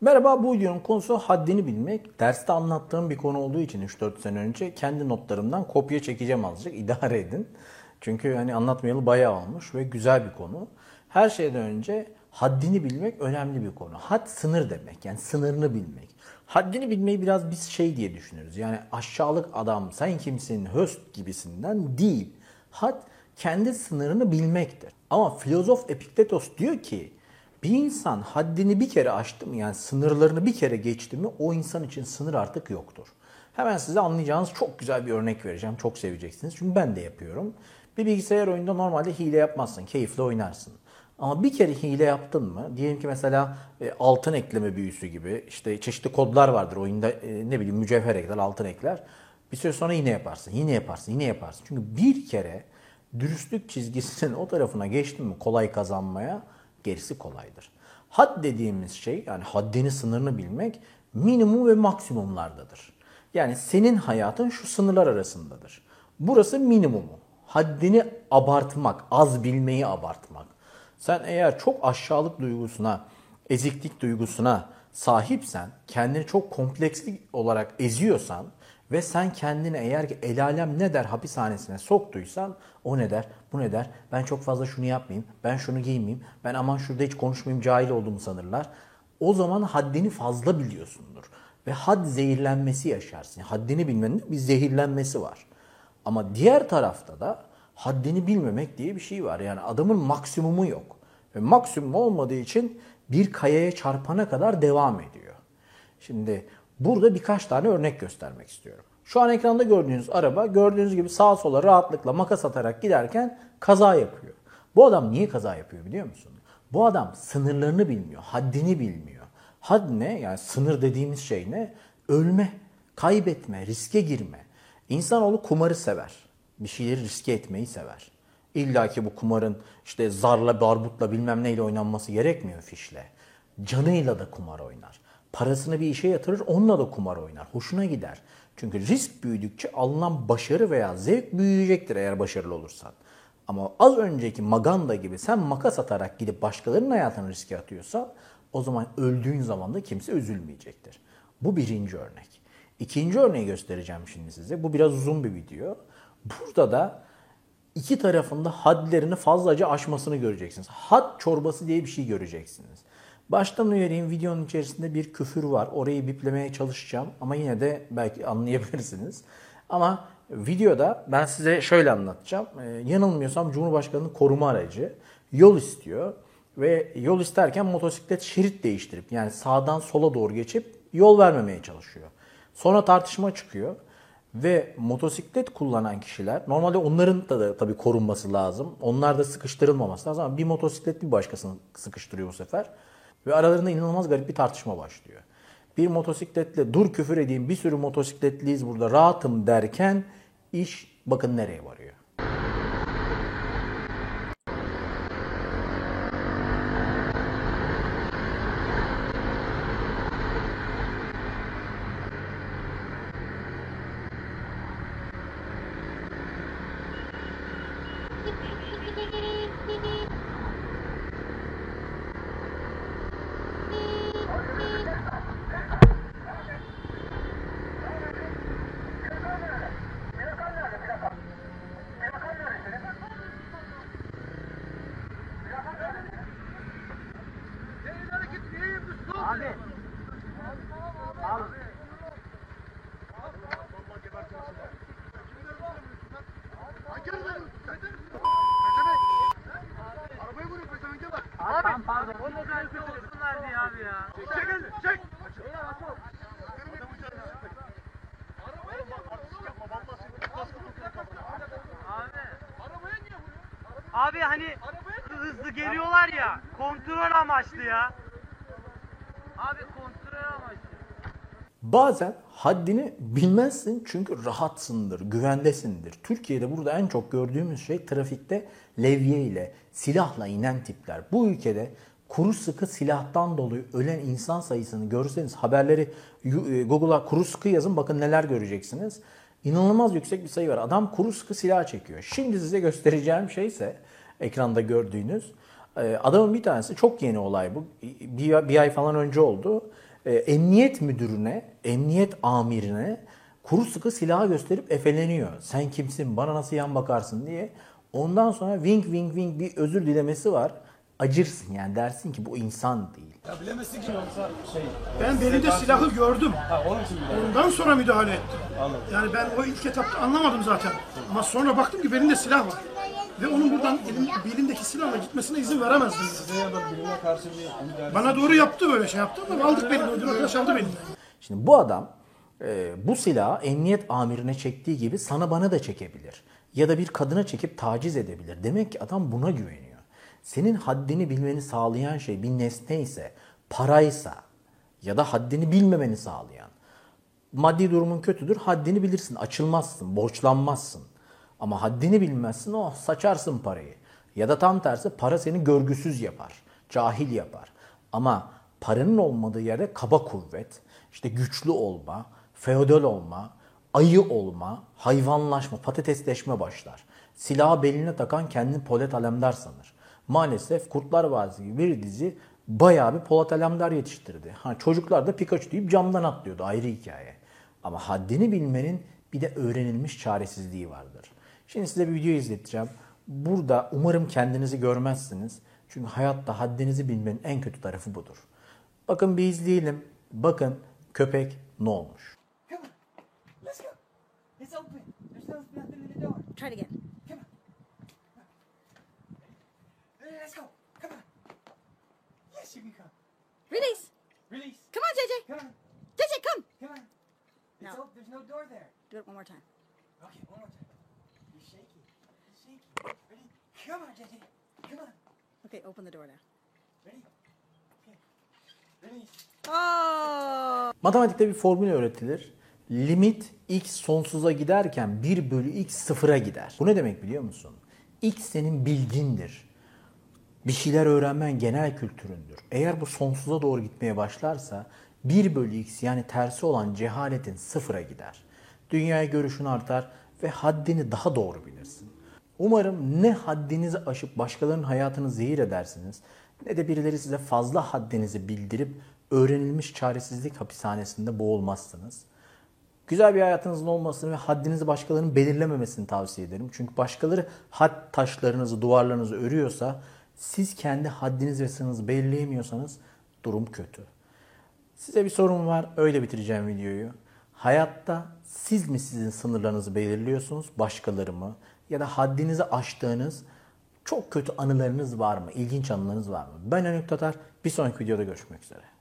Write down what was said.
Merhaba, bu videonun konusu haddini bilmek. Derste anlattığım bir konu olduğu için 3-4 sene önce kendi notlarımdan kopya çekeceğim azıcık. İdare edin. Çünkü hani anlatmayalı bayağı olmuş ve güzel bir konu. Her şeyden önce haddini bilmek önemli bir konu. Had sınır demek. Yani sınırını bilmek. Haddini bilmeyi biraz biz şey diye düşünürüz. Yani aşağılık adam sen kimsin höst gibisinden değil. Had kendi sınırını bilmektir. Ama filozof Epiktetos diyor ki bir insan haddini bir kere aştı mı yani sınırlarını bir kere geçti mi o insan için sınır artık yoktur. Hemen size anlayacağınız çok güzel bir örnek vereceğim. Çok seveceksiniz. Çünkü ben de yapıyorum. Bir bilgisayar oyunda normalde hile yapmazsın. Keyifle oynarsın. Ama bir kere hile yaptın mı? Diyelim ki mesela e, altın ekleme büyüsü gibi işte çeşitli kodlar vardır oyunda e, ne bileyim mücevher ekler, altın ekler. Bir süre sonra yine yaparsın, yine yaparsın, yine yaparsın. Çünkü bir kere dürüstlük çizgisinin o tarafına geçtin mi kolay kazanmaya gerisi kolaydır. Had dediğimiz şey yani haddini sınırını bilmek minimum ve maksimumlardadır. Yani senin hayatın şu sınırlar arasındadır. Burası minimumu. Haddini abartmak, az bilmeyi abartmak. Sen eğer çok aşağılık duygusuna, eziklik duygusuna sahipsen, kendini çok kompleksli olarak eziyorsan ve sen kendini eğer ki el alem ne der hapishanesine soktuysan o ne der, bu ne der, ben çok fazla şunu yapmayayım, ben şunu giymeyeyim, ben aman şurada hiç konuşmayayım cahil olduğumu sanırlar. O zaman haddini fazla biliyorsundur. Ve had zehirlenmesi yaşarsın. Haddini bilmenin bir zehirlenmesi var. Ama diğer tarafta da haddini bilmemek diye bir şey var. Yani adamın maksimumu yok. Ve maksimum olmadığı için bir kayaya çarpana kadar devam ediyor. Şimdi burada birkaç tane örnek göstermek istiyorum. Şu an ekranda gördüğünüz araba gördüğünüz gibi sağa sola rahatlıkla makas atarak giderken kaza yapıyor. Bu adam niye kaza yapıyor biliyor musun? Bu adam sınırlarını bilmiyor, haddini bilmiyor. Had ne? Yani sınır dediğimiz şey ne? Ölme, kaybetme, riske girme. İnsanoğlu kumarı sever. Bir şeyleri riske etmeyi sever. İlla ki bu kumarın işte zarla, barbutla bilmem neyle oynanması gerekmiyor fişle. Canıyla da kumar oynar. Parasını bir işe yatırır onunla da kumar oynar. Hoşuna gider. Çünkü risk büyüdükçe alınan başarı veya zevk büyüyecektir eğer başarılı olursan. Ama az önceki maganda gibi sen makas atarak gidip başkalarının hayatını riske atıyorsan o zaman öldüğün zaman da kimse üzülmeyecektir. Bu birinci örnek. İkinci örneği göstereceğim şimdi size. Bu biraz uzun bir video. Burada da iki tarafında hadlerini fazlaca aşmasını göreceksiniz. Had çorbası diye bir şey göreceksiniz. Baştan uyarayım videonun içerisinde bir küfür var. Orayı biplemeye çalışacağım ama yine de belki anlayabilirsiniz. Ama videoda ben size şöyle anlatacağım. Ee, yanılmıyorsam Cumhurbaşkanı'nın koruma aracı yol istiyor ve yol isterken motosiklet şerit değiştirip yani sağdan sola doğru geçip yol vermemeye çalışıyor. Sonra tartışma çıkıyor ve motosiklet kullanan kişiler normalde onların da, da tabii korunması lazım. Onlar da sıkıştırılmaması lazım ama bir motosiklet bir başkasını sıkıştırıyor bu sefer. Ve aralarında inanılmaz garip bir tartışma başlıyor. Bir motosikletle dur küfür edeyim bir sürü motosikletliyiz burada rahatım derken iş bakın nereye varıyor. Abi. Al. Abi tamam pardon. O da belki olsunlar diye abi ya. Çek çek. Abi. Abi hani hızlı geliyorlar ya. Kontrol amaçlı ya. Abi kontrol amaçlı. Bazen haddini bilmezsin çünkü rahatsındır, güvendesindir. Türkiye'de burada en çok gördüğümüz şey trafikte levye ile, silahla inen tipler. Bu ülkede kuru sıkı silahtan dolayı ölen insan sayısını görürseniz haberleri e, Google'a kuru sıkı yazın bakın neler göreceksiniz. İnanılmaz yüksek bir sayı var. Adam kuru sıkı silah çekiyor. Şimdi size göstereceğim şey ise ekranda gördüğünüz e, adamın bir tanesi çok yeni olay bu. Bir, bir ay falan önce oldu. e, emniyet müdürüne, emniyet amirine kuru sıkı silahı gösterip efeleniyor. Sen kimsin, bana nasıl yan bakarsın diye. Ondan sonra wink wink wink bir özür dilemesi var. Acırsın yani dersin ki bu insan değil. Ya bilemezsin ki yoksa şey. Ben belinde silahı gördüm. Ha onun için bile. Ondan sonra müdahale ettim. Anladım. Yani ben o ilk etapta anlamadım zaten. Ama sonra baktım ki belinde silah var. Ve onun buradan elim, belindeki silahla gitmesine izin veremezdim. Size. Bana doğru yaptı böyle şey yaptı ama aldık belini. Ödül arkadaş aldı belini. Şimdi bu adam e, bu silahı emniyet amirine çektiği gibi sana bana da çekebilir. Ya da bir kadına çekip taciz edebilir. Demek ki adam buna güveniyor. Senin haddini bilmeni sağlayan şey bir nesne ise, paraysa ya da haddini bilmemeni sağlayan. Maddi durumun kötüdür, haddini bilirsin, açılmazsın, borçlanmazsın. Ama haddini bilmezsin, oh saçarsın parayı. Ya da tam tersi para seni görgüsüz yapar, cahil yapar. Ama paranın olmadığı yerde kaba kuvvet, işte güçlü olma, feodal olma, ayı olma, hayvanlaşma, patatesleşme başlar. Silahı beline takan kendini Polat Alemdar sanır. Maalesef Kurtlar Vadisi gibi bir dizi bayağı bir Polat Alemdar yetiştirdi. Ha, çocuklar da Pikachu deyip camdan atlıyordu ayrı hikaye. Ama haddini bilmenin bir de öğrenilmiş çaresizliği vardır. Şimdi size bir video izleteceğim. Burada umarım kendinizi görmezsiniz. Çünkü hayatta haddinizi bilmenin en kötü tarafı budur. Bakın bir izleyelim. Bakın köpek ne olmuş. Come on. Let's go. It's open. There's no nothing in the door. Try it again. Come on. Let's go. Come on. Yes, you can come. Release. Release. Come on, JJ. Come on. JJ, come. Come on. It's No. open. There's no door there. Do it one more time. Okay, one more time. Shaky. Shaky. Ready? Come on, JJ. Come on. Okay, open the door now. Ready? Okay. Oh. Matematikte bir formül öğretilir. Limit x sonsuza giderken 1 bölü x sıfıra gider. Bu ne demek biliyor musun? x senin bilgindir. Bir şeyler öğrenmen genel kültüründür. Eğer bu sonsuza doğru gitmeye başlarsa 1 bölü x yani tersi olan cehaletin sıfıra gider. Dünyaya görüşün artar ve haddini daha doğru bilirsin. Umarım ne haddinizi aşıp başkalarının hayatını zehir edersiniz ne de birileri size fazla haddinizi bildirip öğrenilmiş çaresizlik hapishanesinde boğulmazsınız. Güzel bir hayatınızın olmasını ve haddinizi başkalarının belirlememesini tavsiye ederim. Çünkü başkaları had taşlarınızı, duvarlarınızı örüyorsa siz kendi haddiniz ve sınırınızı belirleyemiyorsanız durum kötü. Size bir sorum var, öyle bitireceğim videoyu. Hayatta siz mi sizin sınırlarınızı belirliyorsunuz, başkaları mı? Ya da haddinizi aştığınız çok kötü anılarınız var mı? İlginç anılarınız var mı? Ben Önük Tatar. Bir sonraki videoda görüşmek üzere.